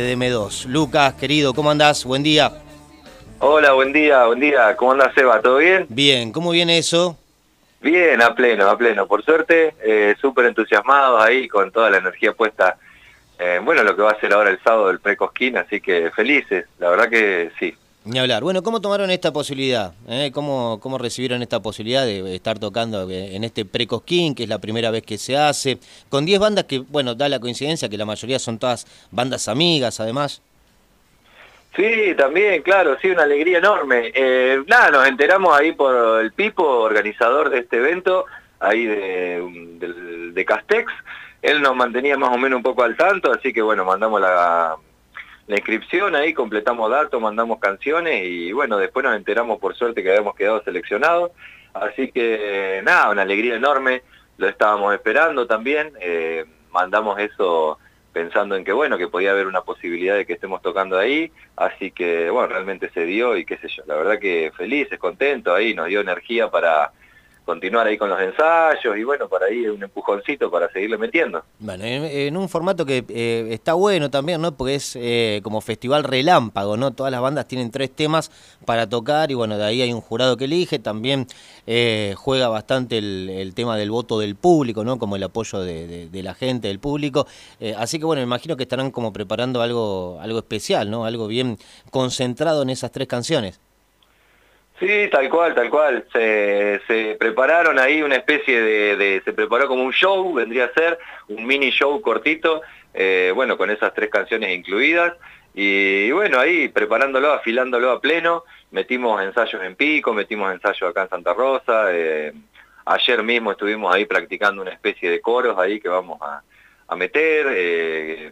de M2. Lucas, querido, ¿cómo andás? Buen día. Hola, buen día, buen día. ¿Cómo andás, Seba? ¿Todo bien? Bien, ¿cómo viene eso? Bien, a pleno, a pleno. Por suerte, eh, súper entusiasmados ahí con toda la energía puesta. Eh, bueno, lo que va a ser ahora el sábado el Precosquín, así que felices. La verdad que sí. Ni hablar. Bueno, ¿cómo tomaron esta posibilidad? Eh? ¿Cómo, ¿Cómo recibieron esta posibilidad de estar tocando en este Precosquín, que es la primera vez que se hace? Con 10 bandas que, bueno, da la coincidencia que la mayoría son todas bandas amigas, además. Sí, también, claro, sí, una alegría enorme. Eh, nada, nos enteramos ahí por el Pipo, organizador de este evento, ahí de, de Castex. Él nos mantenía más o menos un poco al tanto, así que bueno, mandamos la, la inscripción ahí, completamos datos, mandamos canciones y bueno, después nos enteramos por suerte que habíamos quedado seleccionados. Así que nada, una alegría enorme, lo estábamos esperando también, eh, mandamos eso pensando en que bueno, que podía haber una posibilidad de que estemos tocando ahí, así que bueno, realmente se dio y qué sé yo, la verdad que felices, contentos ahí, nos dio energía para continuar ahí con los ensayos y bueno, para ahí un empujoncito para seguirle metiendo. Bueno, en, un formato que eh, está bueno también, ¿no? Porque es eh, como festival relámpago, ¿no? Todas las bandas tienen tres temas para tocar y bueno, de ahí hay un jurado que elige, también eh, juega bastante el, tema del voto del público, ¿no? Como el apoyo de, la gente, del público. así que bueno, imagino que estarán como preparando algo, algo especial, ¿no? Algo bien concentrado en esas tres canciones. Sí, tal cual, tal cual. Se, se prepararon ahí una especie de, se preparó como un show, vendría a ser, un mini show cortito, eh, bueno, con esas tres canciones incluidas. Y, bueno, ahí preparándolo, afilándolo a pleno, metimos ensayos en Pico, metimos ensayos acá en Santa Rosa. Eh, ayer mismo estuvimos ahí practicando una especie de coros ahí que vamos a, a meter, eh,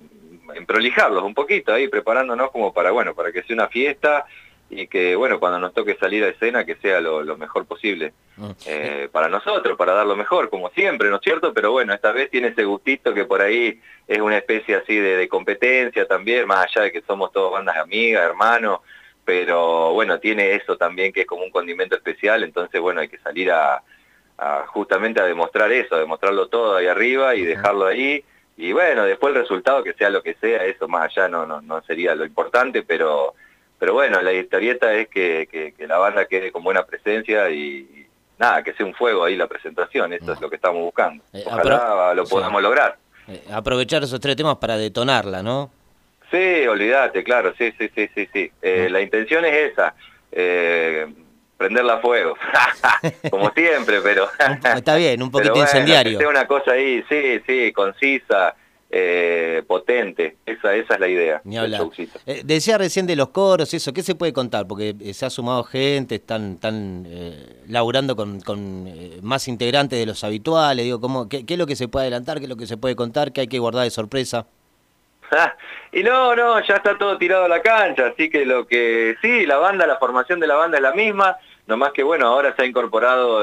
en prolijarlos un poquito ahí, preparándonos como para, bueno, para que sea una fiesta y que bueno, cuando nos toque salir a escena que sea lo, mejor posible ah. eh, para nosotros, para dar lo mejor, como siempre, ¿no es cierto? Pero bueno, esta vez tiene ese gustito que por ahí es una especie así de, competencia también, más allá de que somos todos bandas amigas, hermanos, pero bueno, tiene eso también que es como un condimento especial, entonces bueno, hay que salir a, justamente a demostrar eso, a demostrarlo todo ahí arriba y dejarlo ahí, y bueno, después el resultado que sea lo que sea, eso más allá no, no, no sería lo importante, pero pero bueno, la historieta es que, la banda quede con buena presencia y, nada, que sea un fuego ahí la presentación, eso es lo que estamos buscando. Eh, Ojalá lo podamos lograr. Eh, aprovechar esos tres temas para detonarla, ¿no? Sí, olvídate, claro, sí, sí, sí, sí, sí. Eh, la intención es esa, prenderla a fuego, como siempre, pero... Está bien, un poquito incendiario. Que una cosa ahí, sí, sí, concisa, eh, potente. Esa, esa es la idea. Ni hablar. Eh, decía recién de los coros, eso, ¿qué se puede contar? Porque eh, se ha sumado gente, están, están eh, laburando con, con más integrantes de los habituales. Digo, ¿cómo, qué, es lo que se puede adelantar? ¿Qué es lo que se puede contar? ¿Qué hay que guardar de sorpresa? y no, no, ya está todo tirado a la cancha, así que lo que sí, la banda, la formación de la banda es la misma, nomás que bueno, ahora se ha incorporado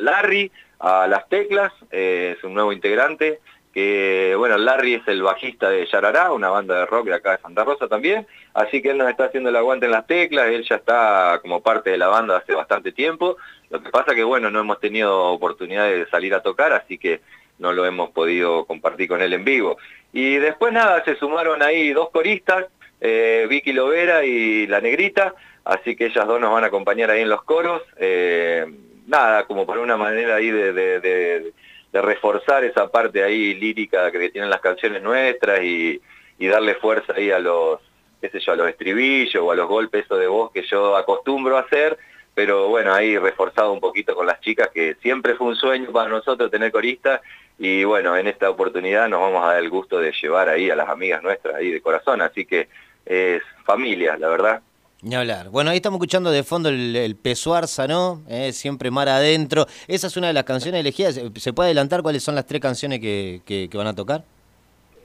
Larry a las teclas, es un nuevo integrante, que bueno, Larry es el bajista de Yarará, una banda de rock de acá de Santa Rosa también, así que él nos está haciendo el aguante en las teclas, él ya está como parte de la banda hace bastante tiempo, lo que pasa que bueno, no hemos tenido oportunidad de salir a tocar, así que no lo hemos podido compartir con él en vivo. Y después nada, se sumaron ahí dos coristas, eh, Vicky Lovera y La Negrita, así que ellas dos nos van a acompañar ahí en los coros, eh, nada, como por una manera ahí de de reforzar esa parte ahí lírica que tienen las canciones nuestras y, darle fuerza ahí a los, qué sé yo, a los estribillos o a los golpes de voz que yo acostumbro a hacer, pero bueno, ahí reforzado un poquito con las chicas, que siempre fue un sueño para nosotros tener coristas, y bueno, en esta oportunidad nos vamos a dar el gusto de llevar ahí a las amigas nuestras ahí de corazón, así que es familia, la verdad. Ni hablar. Bueno, ahí estamos escuchando de fondo el, el Pesuarza, ¿no? Eh, siempre mar adentro. Esa es una de las canciones elegidas. ¿Se puede adelantar cuáles son las tres canciones que, que, van a tocar?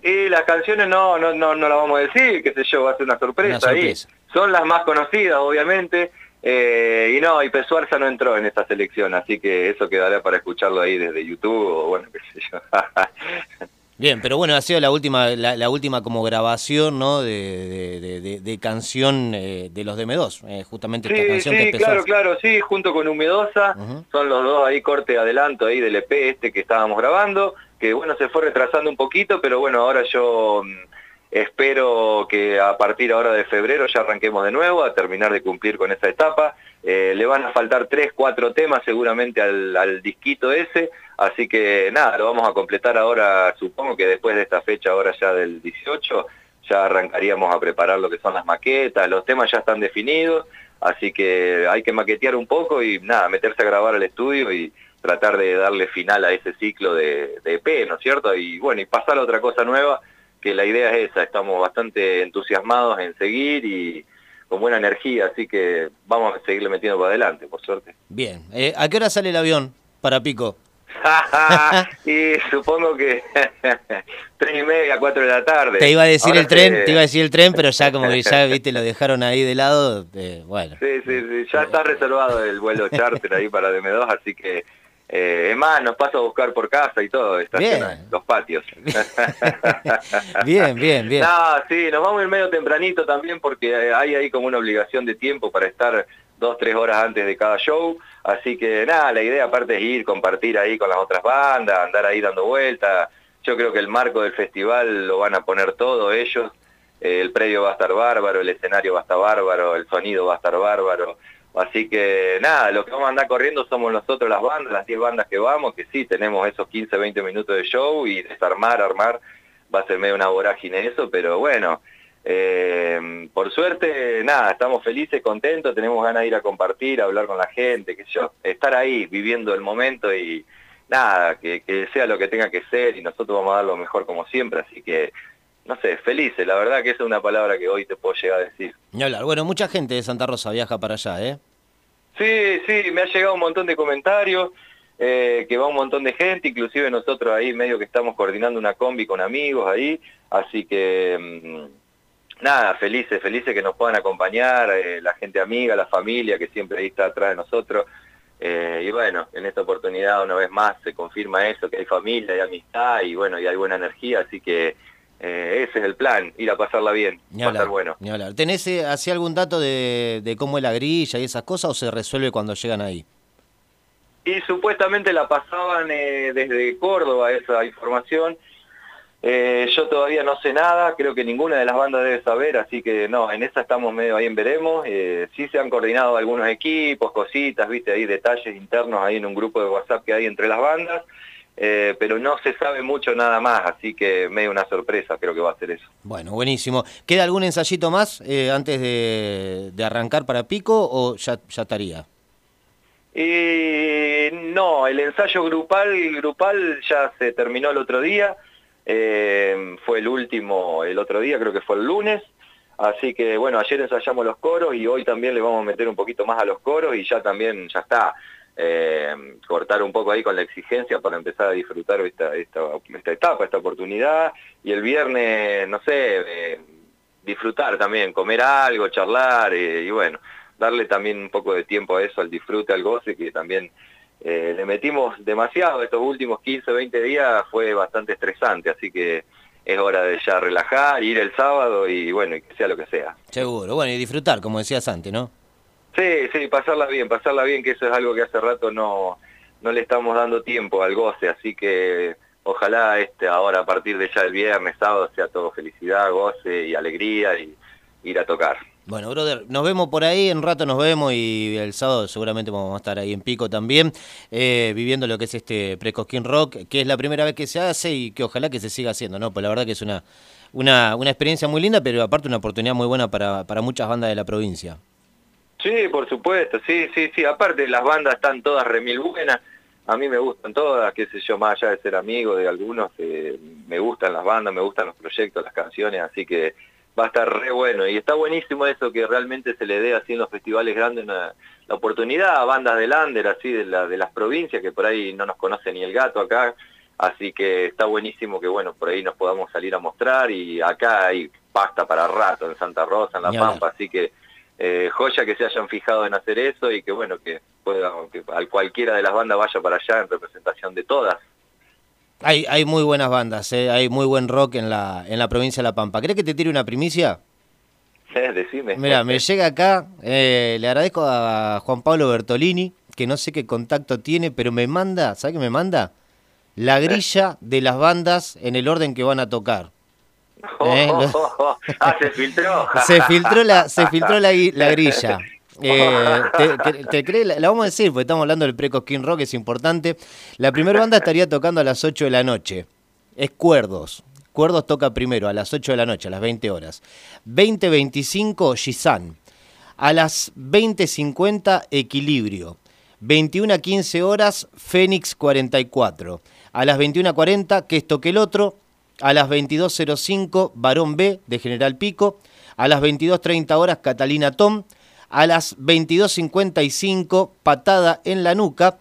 Y las canciones no, no, no, no las vamos a decir, qué sé yo, va a ser una sorpresa, ahí. Son las más conocidas, obviamente. Eh, y no, y Pesuarza no entró en esta selección, así que eso quedará para escucharlo ahí desde YouTube o bueno, qué sé yo. Bien, pero bueno, ha sido la última, la, última como grabación, ¿no? De, de, canción eh, de los de M2, eh, justamente esta canción sí, claro, claro, sí, junto con Humedosa, son los dos ahí corte adelanto ahí del EP este que estábamos grabando, que bueno, se fue retrasando un poquito, pero bueno, ahora yo mm, Espero que a partir ahora de febrero ya arranquemos de nuevo a terminar de cumplir con esa etapa. Eh, le van a faltar tres, cuatro temas seguramente al, disquito ese, así que nada, lo vamos a completar ahora, supongo que después de esta fecha ahora ya del 18, ya arrancaríamos a preparar lo que son las maquetas, los temas ya están definidos, así que hay que maquetear un poco y nada, meterse a grabar al estudio y tratar de darle final a ese ciclo de, de EP, ¿no es cierto? Y bueno, y pasar a otra cosa nueva, que la idea es esa, estamos bastante entusiasmados en seguir y con buena energía, así que vamos a seguirle metiendo para adelante, por suerte. Bien, eh, ¿a qué hora sale el avión para Pico? y supongo que tres y media, cuatro de la tarde. Te iba a decir el tren, te iba a decir el tren, pero ya como que ya viste lo dejaron ahí de lado, eh, bueno. Sí, sí, sí, ya está reservado el vuelo charter ahí para DM2, así que eh, es más, nos paso a buscar por casa y todo, estaciona los patios. bien, bien, bien. No, sí, nos vamos a ir medio tempranito también porque hay ahí como una obligación de tiempo para estar dos, tres horas antes de cada show. Así que nada, la idea aparte es ir, compartir ahí con las otras bandas, andar ahí dando vueltas. Yo creo que el marco del festival lo van a poner todo ellos. el predio va a estar bárbaro, el escenario va a estar bárbaro, el sonido va a estar bárbaro. Así que nada, lo que vamos a andar corriendo somos nosotros las bandas, las 10 bandas que vamos, que sí, tenemos esos 15, 20 minutos de show y desarmar, armar, va a ser medio una vorágine eso, pero bueno, eh, por suerte, nada, estamos felices, contentos, tenemos ganas de ir a compartir, a hablar con la gente, qué sé yo, estar ahí viviendo el momento y nada, que, que sea lo que tenga que ser y nosotros vamos a dar lo mejor como siempre, así que no sé, felices, la verdad que esa es una palabra que hoy te puedo llegar a decir. Y hablar, bueno, mucha gente de Santa Rosa viaja para allá, ¿eh? Sí, sí, me ha llegado un montón de comentarios, eh, que va un montón de gente, inclusive nosotros ahí medio que estamos coordinando una combi con amigos ahí, así que mm, nada, felices, felices que nos puedan acompañar, eh, la gente amiga, la familia que siempre ahí está atrás de nosotros. Eh, y bueno, en esta oportunidad una vez más se confirma eso, que hay familia, hay amistad y bueno, y hay buena energía, así que eh, ese es el plan, ir a pasarla bien, pasar bueno. ¿Tenés eh, así algún dato de, cómo es la grilla y esas cosas o se resuelve cuando llegan ahí? Y supuestamente la pasaban eh, desde Córdoba esa información. yo todavía no sé nada, creo que ninguna de las bandas debe saber, así que no, en esa estamos medio ahí en veremos. sí se han coordinado algunos equipos, cositas, viste, ahí detalles internos ahí en un grupo de WhatsApp que hay entre las bandas. Eh, pero no se sabe mucho nada más, así que medio una sorpresa creo que va a ser eso. Bueno, buenísimo. ¿Queda algún ensayito más eh, antes de, arrancar para Pico o ya, ya estaría? no, el ensayo grupal, grupal ya se terminó el otro día, eh, fue el último el otro día, creo que fue el lunes, así que bueno, ayer ensayamos los coros y hoy también le vamos a meter un poquito más a los coros y ya también, ya está eh, cortar un poco ahí con la exigencia para empezar a disfrutar esta, esta, esta etapa, esta oportunidad, y el viernes, no sé, eh, disfrutar también, comer algo, charlar, eh, y bueno, darle también un poco de tiempo a eso, al disfrute, al goce, que también le metimos demasiado estos últimos 15, 20 días, fue bastante estresante, así que es hora de ya relajar, ir el sábado y bueno, que sea lo que sea. Seguro, bueno, y disfrutar, como decías antes, ¿no? Sí, sí, pasarla bien, pasarla bien, que eso es algo que hace rato no, no le estamos dando tiempo al goce, así que ojalá este ahora a partir de ya el viernes, sábado, sea todo felicidad, goce y alegría y ir a tocar. Bueno, brother, nos vemos por ahí, en rato nos vemos y el sábado seguramente vamos a estar ahí en Pico también, eh, viviendo lo que es este Precosquín Rock, que es la primera vez que se hace y que ojalá que se siga haciendo, ¿no? Pues la verdad que es una, una, una experiencia muy linda, pero aparte una oportunidad muy buena para, para muchas bandas de la provincia. Sí, por supuesto, sí, sí, sí. Aparte las bandas están todas remil buenas. A mí me gustan todas, qué sé yo, más allá de ser amigo de algunos, eh, me gustan las bandas, me gustan los proyectos, las canciones, así que va a estar re bueno. Y está buenísimo eso que realmente se le dé así en los festivales grandes la oportunidad a bandas de Lander, así de, la, de las provincias, que por ahí no nos conoce ni el gato acá. Así que está buenísimo que bueno, por ahí nos podamos salir a mostrar y acá hay pasta para rato en Santa Rosa, en La Pampa, así que eh, joya que se hayan fijado en hacer eso y que bueno, que pueda, que cualquiera de las bandas vaya para allá en representación de todas. Hay, hay muy buenas bandas, eh, hay muy buen rock en la, en la provincia de La Pampa. ¿Crees que te tire una primicia? Eh, decime. Mira, me llega acá, eh, le agradezco a Juan Pablo Bertolini, que no sé qué contacto tiene, pero me manda, ¿sabe qué me manda? La grilla de las bandas en el orden que van a tocar. ¿Eh? ah, se filtró. se filtró la, se filtró la, la grilla. Eh, te, te, la, vamos a decir, porque estamos hablando del Preco Skin Rock, es importante. La primera banda estaría tocando a las 8 de la noche. Es Cuerdos. Cuerdos toca primero a las 8 de la noche, a las 20 horas. 20.25 Gisan. A las 20.50 Equilibrio. 21 a 15 horas Fénix 44. A las 21.40 Que esto que el otro. A las 22.05 Barón B de General Pico. A las 22.30 horas Catalina Tom a las 22.55 patada en la nuca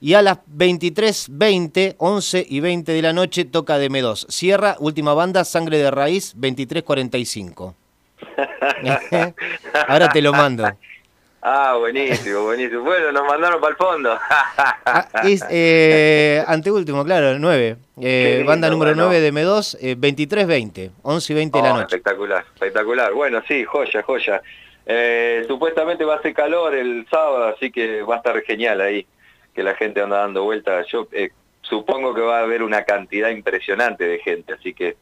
y a las 23.20, 11 y 20 de la noche toca de M2. Cierra, última banda, Sangre de Raíz, 23.45. Ahora te lo mando. Ah, buenísimo, buenísimo. Bueno, nos mandaron para el fondo. ah, es eh, anteúltimo, claro, 9. Eh, banda número 9 de M2, eh, 23.20, 11 y 20 de la noche. Espectacular, espectacular. Bueno, sí, joya, joya. Eh, supuestamente va a ser calor el sábado, así que va a estar genial ahí, que la gente anda dando vueltas. Yo supongo que va a haber una cantidad impresionante de gente, así que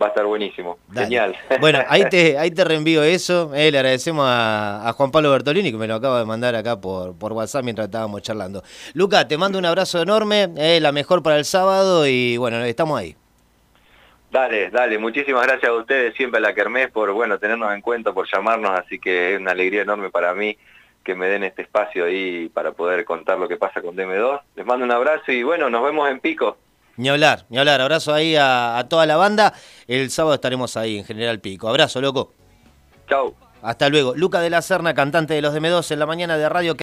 va a estar buenísimo. Genial. Bueno, ahí te, ahí te reenvío eso. Eh, le agradecemos a, Juan Pablo Bertolini, que me lo acaba de mandar acá por, por WhatsApp mientras estábamos charlando. Luca, te mando un abrazo enorme, la mejor para el sábado y bueno, estamos ahí. Dale, dale, muchísimas gracias a ustedes siempre a la Kermés por, bueno, tenernos en cuenta, por llamarnos, así que es una alegría enorme para mí que me den este espacio ahí para poder contar lo que pasa con DM2. Les mando un abrazo y bueno, nos vemos en Pico. Ni hablar, ni hablar. Abrazo ahí a, toda la banda. El sábado estaremos ahí en General Pico. Abrazo, loco. Chau. Hasta luego. Luca de la Serna, cantante de los DM2 en la mañana de Radio